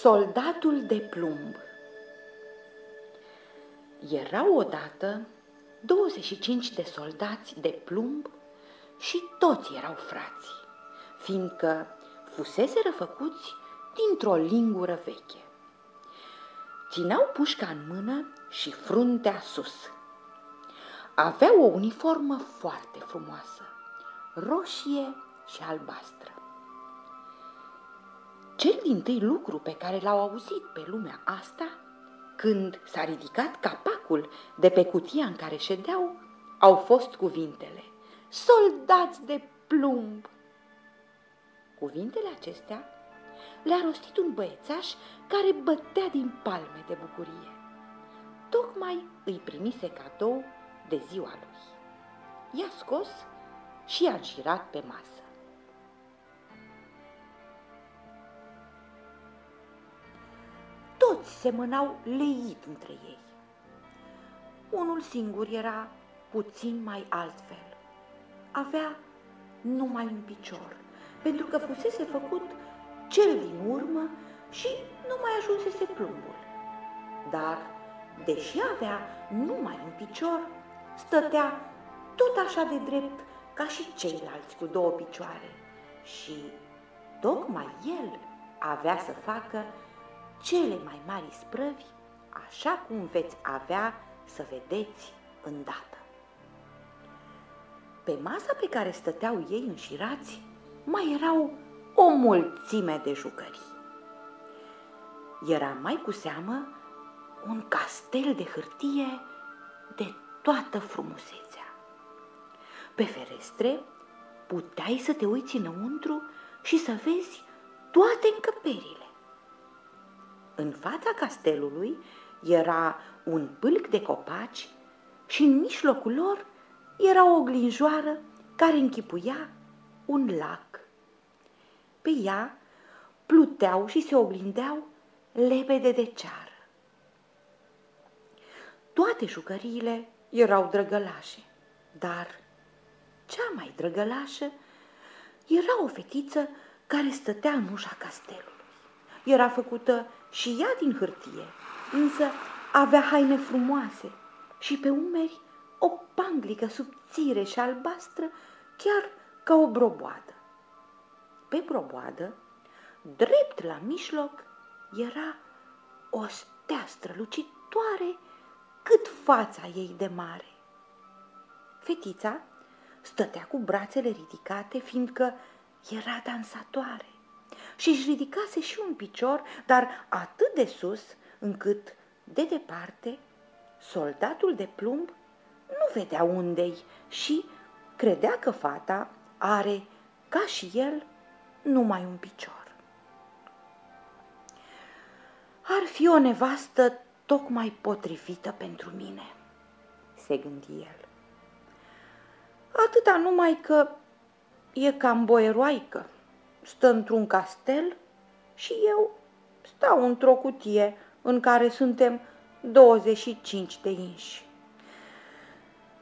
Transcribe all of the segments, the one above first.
Soldatul de plumb Erau odată 25 de soldați de plumb și toți erau frați, fiindcă fusese făcuți dintr-o lingură veche. Țineau pușca în mână și fruntea sus. Aveau o uniformă foarte frumoasă, roșie și albastră. Cel din tâi lucru pe care l-au auzit pe lumea asta, când s-a ridicat capacul de pe cutia în care ședeau, au fost cuvintele, soldați de plumb. Cuvintele acestea le-a rostit un băiețaș care bătea din palme de bucurie. Tocmai îi primise cadou de ziua lui. I-a scos și i-a girat pe masă. Toți semănau leit între ei. Unul singur era puțin mai altfel. Avea numai un picior, pentru că fusese făcut cel din urmă și nu mai ajunsese plumbul. Dar, deși avea numai un picior, stătea tot așa de drept ca și ceilalți cu două picioare și tocmai el avea să facă cele mai mari sprăvi, așa cum veți avea să vedeți îndată. Pe masa pe care stăteau ei înșirați, mai erau o mulțime de jucării. Era mai cu seamă un castel de hârtie de toată frumusețea. Pe ferestre puteai să te uiți înăuntru și să vezi toate încăperile. În fața castelului era un pâlc de copaci și în mijlocul lor era o glinjoară care închipuia un lac. Pe ea pluteau și se oglindeau lebede de ceară. Toate jucăriile erau drăgălașe, dar cea mai drăgălașă era o fetiță care stătea în ușa castelului. Era făcută și ea din hârtie, însă avea haine frumoase și pe umeri o panglică subțire și albastră, chiar ca o broboadă. Pe broboadă, drept la mijloc, era o stea strălucitoare cât fața ei de mare. Fetița stătea cu brațele ridicate, fiindcă era dansatoare și își ridicase și un picior, dar atât de sus încât, de departe, soldatul de plumb nu vedea unde și credea că fata are, ca și el, numai un picior. Ar fi o nevastă tocmai potrivită pentru mine, se gândi el. Atâta numai că e cam boieroaică stă într-un castel și eu stau într-o cutie în care suntem 25 de inși.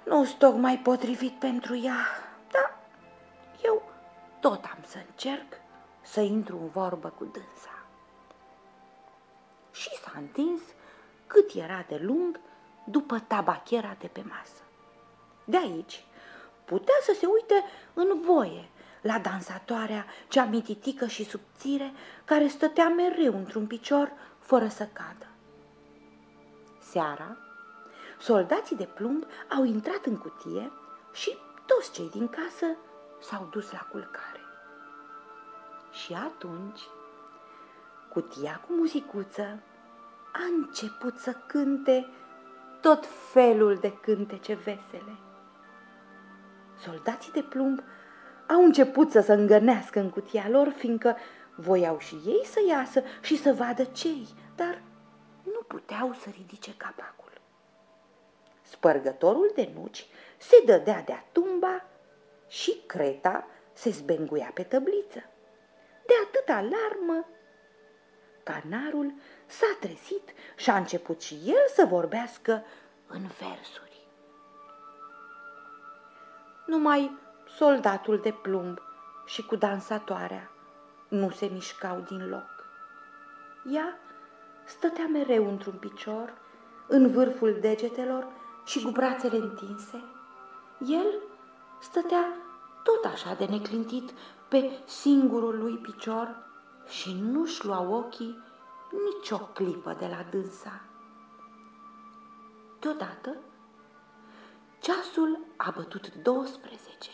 nu sunt tocmai potrivit pentru ea, dar eu tot am să încerc să intru în vorbă cu dânsa. Și s-a întins cât era de lung după tabachera de pe masă. De aici putea să se uite în voie la dansatoarea cea mititică și subțire, care stătea mereu într-un picior, fără să cadă. Seara, soldații de plumb au intrat în cutie și toți cei din casă s-au dus la culcare. Și atunci, cutia cu muzicuță a început să cânte tot felul de cântece vesele. Soldații de plumb au început să se îngănească în cutia lor, fiindcă voiau și ei să iasă și să vadă cei, dar nu puteau să ridice capacul. Spărgătorul de nuci se dădea de-a tumba și creta se zbenguia pe tăbliță. De atâta alarmă, canarul s-a trezit și a început și el să vorbească în versuri. Numai soldatul de plumb și cu dansatoarea nu se mișcau din loc. Ea stătea mereu într-un picior, în vârful degetelor și cu brațele întinse. El stătea tot așa de neclintit pe singurul lui picior și nu-și lua ochii nici o clipă de la dânsa. Deodată, ceasul a bătut 12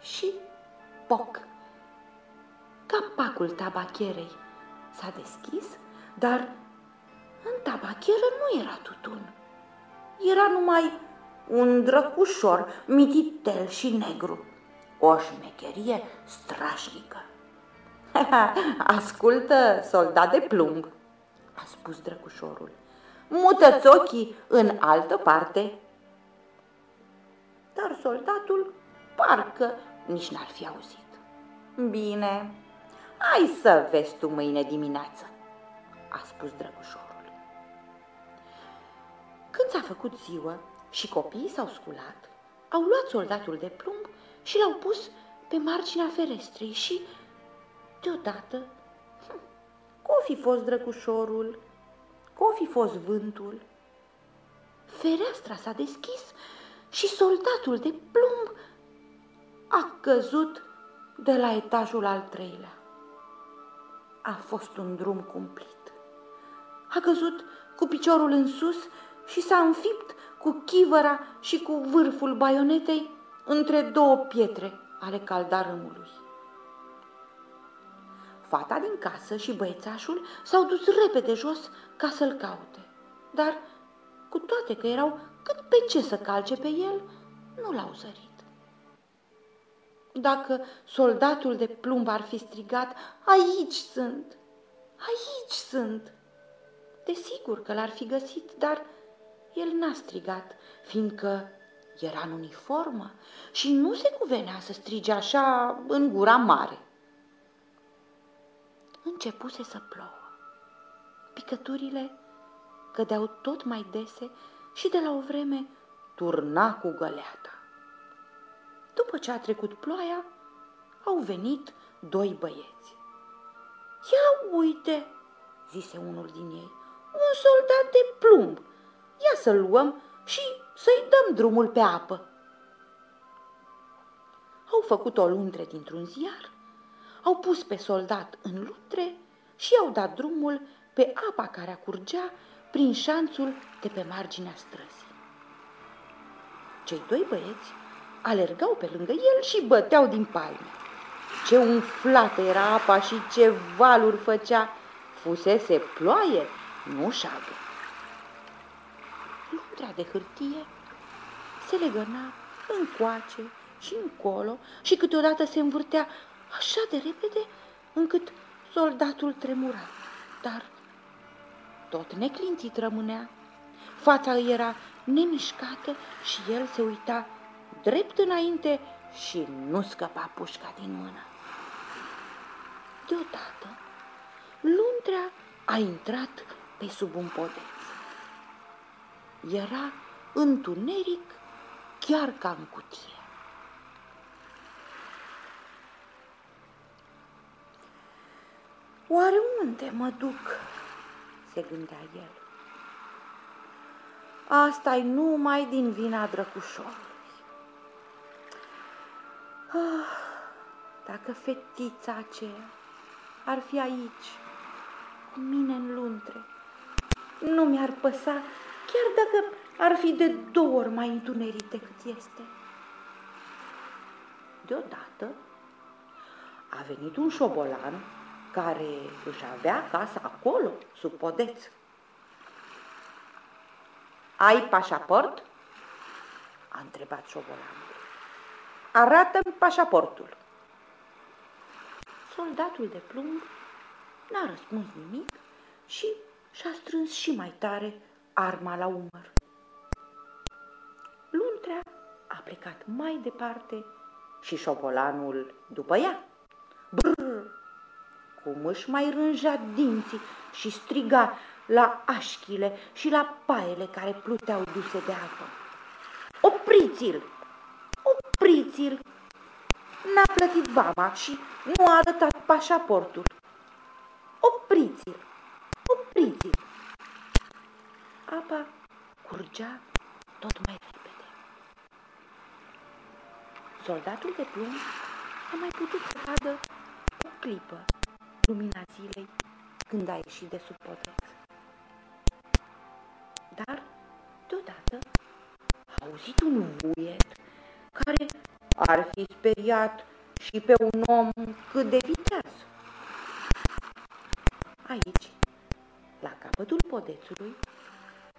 și poc. Capacul tabacherei s-a deschis, dar în tabacheră nu era tutun. Era numai un drăcușor mititel și negru, o șmecherie strașnică. Ascultă, soldat de plumb, a spus drăcușorul, mută-ți ochii în altă parte. Dar soldatul parcă nici n-ar fi auzit. Bine, hai să vezi tu mâine dimineață, a spus drăgușorul. Când s-a făcut ziua și copiii s-au sculat, au luat soldatul de plumb și l-au pus pe marginea ferestrei și, deodată, hm, cum fi fost drăgușorul, cum fi fost vântul, fereastra s-a deschis și soldatul de plumb a căzut de la etajul al treilea. A fost un drum cumplit. A căzut cu piciorul în sus și s-a înfipt cu chivăra și cu vârful baionetei între două pietre ale caldarâmului. Fata din casă și băiețașul s-au dus repede jos ca să-l caute, dar cu toate că erau cât pe ce să calce pe el, nu l-au zărit. Dacă soldatul de plumb ar fi strigat, aici sunt, aici sunt, desigur că l-ar fi găsit, dar el n-a strigat, fiindcă era în uniformă și nu se cuvenea să strige așa în gura mare. Începuse să plouă. Picăturile cădeau tot mai dese și de la o vreme turna cu găleata. După ce a trecut ploaia, au venit doi băieți. Ia uite, zise unul din ei, un soldat de plumb. Ia să-l luăm și să-i dăm drumul pe apă. Au făcut o luntre dintr-un ziar, au pus pe soldat în luntre și au dat drumul pe apa care acurgea prin șanțul de pe marginea străzii. Cei doi băieți alergau pe lângă el și băteau din palme. Ce umflată era apa și ce valuri făcea! Fusese ploaie, nu șagă. Luntrea de hârtie se legăna încoace și încolo și câteodată se învârtea așa de repede încât soldatul tremura, dar tot neclintit rămânea. Fața îi era nemișcată și el se uita drept înainte și nu scăpa pușca din mână. Deodată, luntrea a intrat pe sub un podeț. Era întuneric chiar ca în cutie. Oare unde mă duc? se gândea el. asta e numai din vina drăcușorului. Ah, dacă fetița aceea ar fi aici, cu mine în luntre, nu mi-ar păsa, chiar dacă ar fi de două ori mai întuneric decât este. Deodată a venit un șobolan care își avea casa acolo, sub podeț. Ai pașaport? A întrebat șobolanul. Arată-mi pașaportul. Soldatul de plumb n-a răspuns nimic și și-a strâns și mai tare arma la umăr. Luntrea a plecat mai departe și șobolanul după ea. Brrr! Cum își mai rânja dinții și striga la așchile și la paiele care pluteau duse de apă. Opriți-l! Opriți-l! N-a plătit vama și nu a arătat pașaportul. Opriți-l! apa curgea tot mai repede. Soldatul de plumb a mai putut să vadă o clipă lumina zilei când a ieșit de sub poteț. Dar, deodată, a auzit un vuiet care ar fi speriat și pe un om cât de viteaz. Aici, la capătul podețului,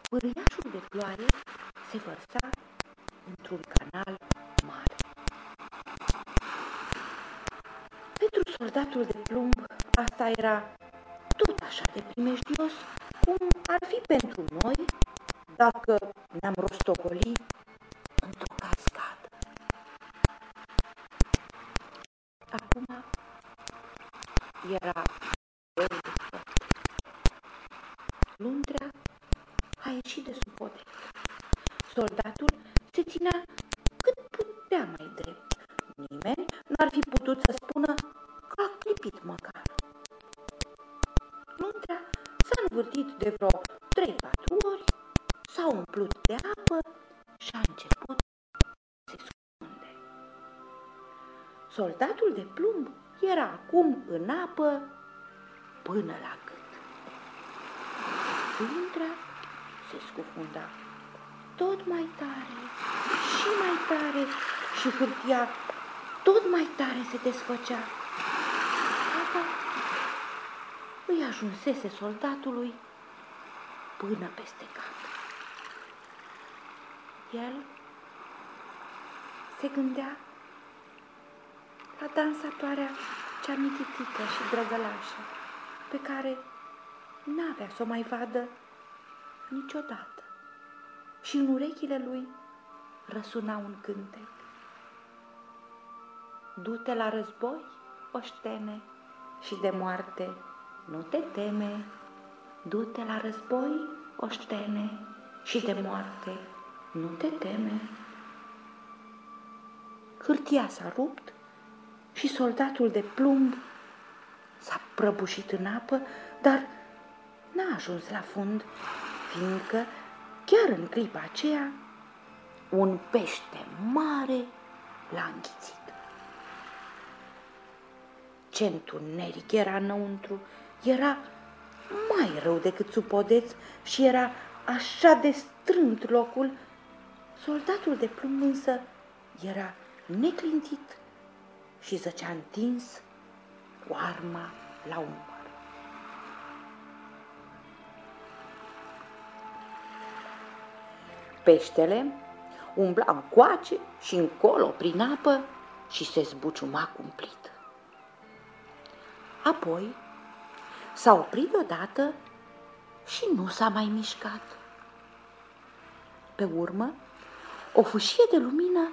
pârâiașul de ploaie se vărsa într-un canal mare. Pentru soldatul de plumb, asta era tot așa de primejdios cum ar fi pentru noi dacă ne-am rostocoli era greu de tot. Luntrea a ieșit de sub podeț. Soldatul se ținea cât putea mai drept. Nimeni n-ar fi putut să spună că a clipit măcar. Luntrea s-a învârtit de vreo trei-patru ori, s-a umplut de apă și a început să se scunde. Soldatul de plumb era acum în apă până la gât. Luntrea se scufunda tot mai tare și mai tare și hârtia tot mai tare se desfăcea. Apa îi ajunsese soldatului până peste cap. El se gândea la dansatoarea cea mititică și drăgălașă, pe care n-avea să o mai vadă niciodată. Și în urechile lui răsuna un cântec. Du-te la război, oștene, și de moarte nu te teme. Du-te la război, oștene, și de moarte nu te teme. Hârtia s-a rupt și soldatul de plumb s-a prăbușit în apă, dar n-a ajuns la fund, fiindcă chiar în clipa aceea un pește mare l-a înghițit. Ce întuneric era înăuntru, era mai rău decât sub podeț și era așa de strâmt locul. Soldatul de plumb însă era neclintit și zăcea întins cu arma la umăr. Peștele umbla încoace și încolo prin apă și se zbuciuma cumplit. Apoi s-a oprit odată și nu s-a mai mișcat. Pe urmă, o fâșie de lumină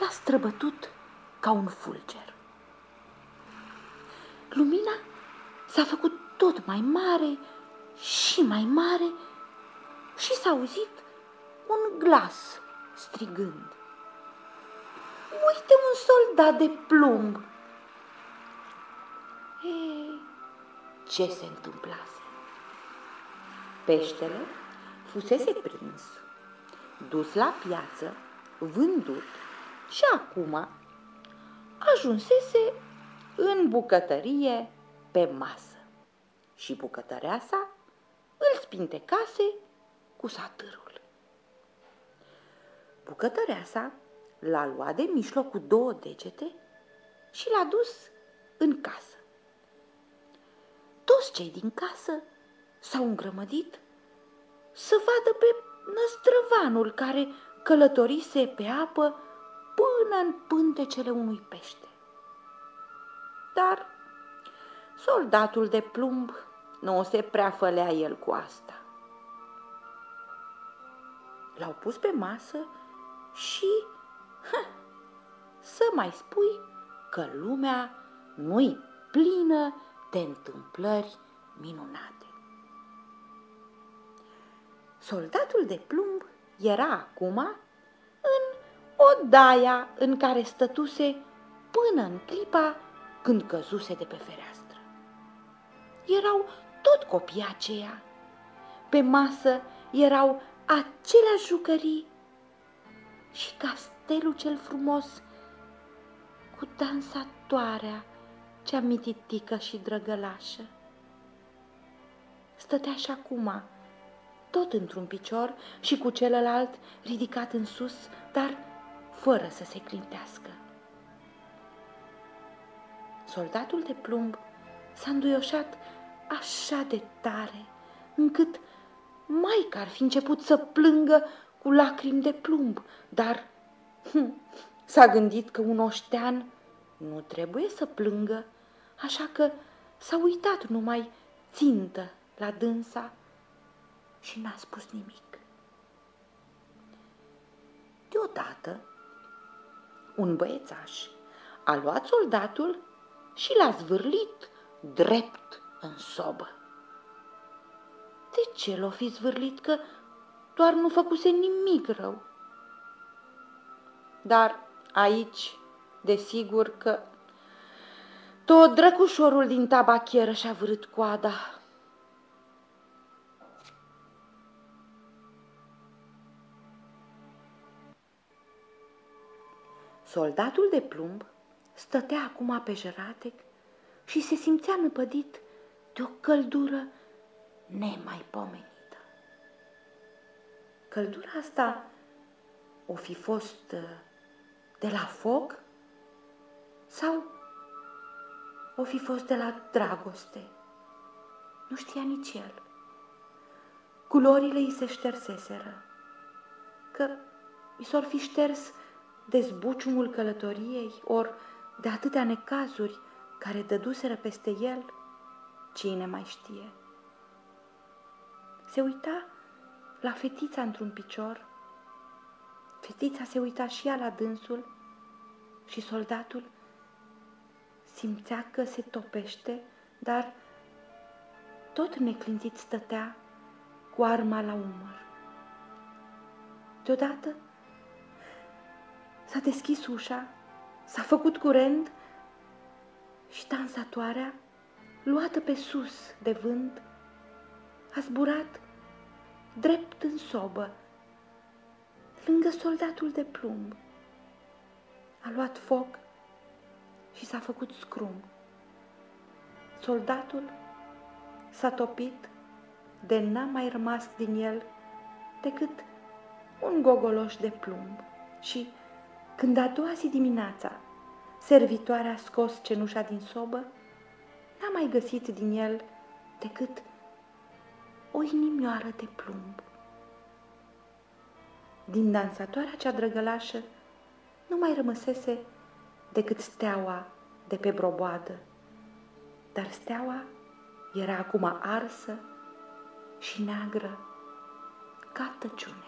l-a străbătut ca un fulger. Lumina s-a făcut tot mai mare și mai mare și s-a auzit un glas strigând. Uite un soldat de plumb! Ei, ce se întâmplase? Peștele fusese prins, dus la piață, vândut și acum ajunsese în bucătărie pe masă și bucătăreasa îl spintecase cu satârul. Bucătăreasa l-a luat de mijloc cu două degete și l-a dus în casă. Toți cei din casă s-au îngrămădit să vadă pe năstrăvanul care călătorise pe apă până în pântecele unui pește. Dar soldatul de plumb nu se prea fălea el cu asta. L-au pus pe masă și, hă, să mai spui că lumea nu-i plină de întâmplări minunate. Soldatul de plumb era acum în odaia în care stătuse până în clipa când căzuse de pe fereastră. Erau tot copii aceia. Pe masă erau aceleași jucării și castelul cel frumos cu dansatoarea cea mititică și drăgălașă. Stătea și acum, tot într-un picior și cu celălalt ridicat în sus, dar fără să se clintească. Soldatul de plumb s-a înduioșat așa de tare, încât maica ar fi început să plângă cu lacrimi de plumb, dar hm, s-a gândit că un oștean nu trebuie să plângă, așa că s-a uitat numai țintă la dânsa și n-a spus nimic. Deodată, un băiețaș a luat soldatul și l-a zvârlit drept în sobă. De ce l-o fi zvârlit? Că doar nu făcuse nimic rău. Dar aici, desigur că tot drăcușorul din tabachieră și-a vârât coada. Soldatul de plumb stătea acum pe jăratec și se simțea năpădit de o căldură nemaipomenită. Căldura asta o fi fost uh, de la foc sau o fi fost de la dragoste? Nu știa nici el. Culorile îi se șterseseră, că i s-or fi șters de zbuciumul călătoriei, ori de atâtea necazuri care dăduseră peste el, cine mai știe. Se uita la fetița într-un picior, fetița se uita și ea la dânsul și soldatul simțea că se topește, dar tot neclintit stătea cu arma la umăr. Deodată s-a deschis ușa, s-a făcut curent și dansatoarea, luată pe sus de vânt, a zburat drept în sobă, lângă soldatul de plumb. A luat foc și s-a făcut scrum. Soldatul s-a topit de n-a mai rămas din el decât un gogoloș de plumb și când a doua zi dimineața servitoarea a scos cenușa din sobă, n-a mai găsit din el decât o inimioară de plumb. Din dansatoarea cea drăgălașă nu mai rămăsese decât steaua de pe broboadă, dar steaua era acum arsă și neagră ca tăciune.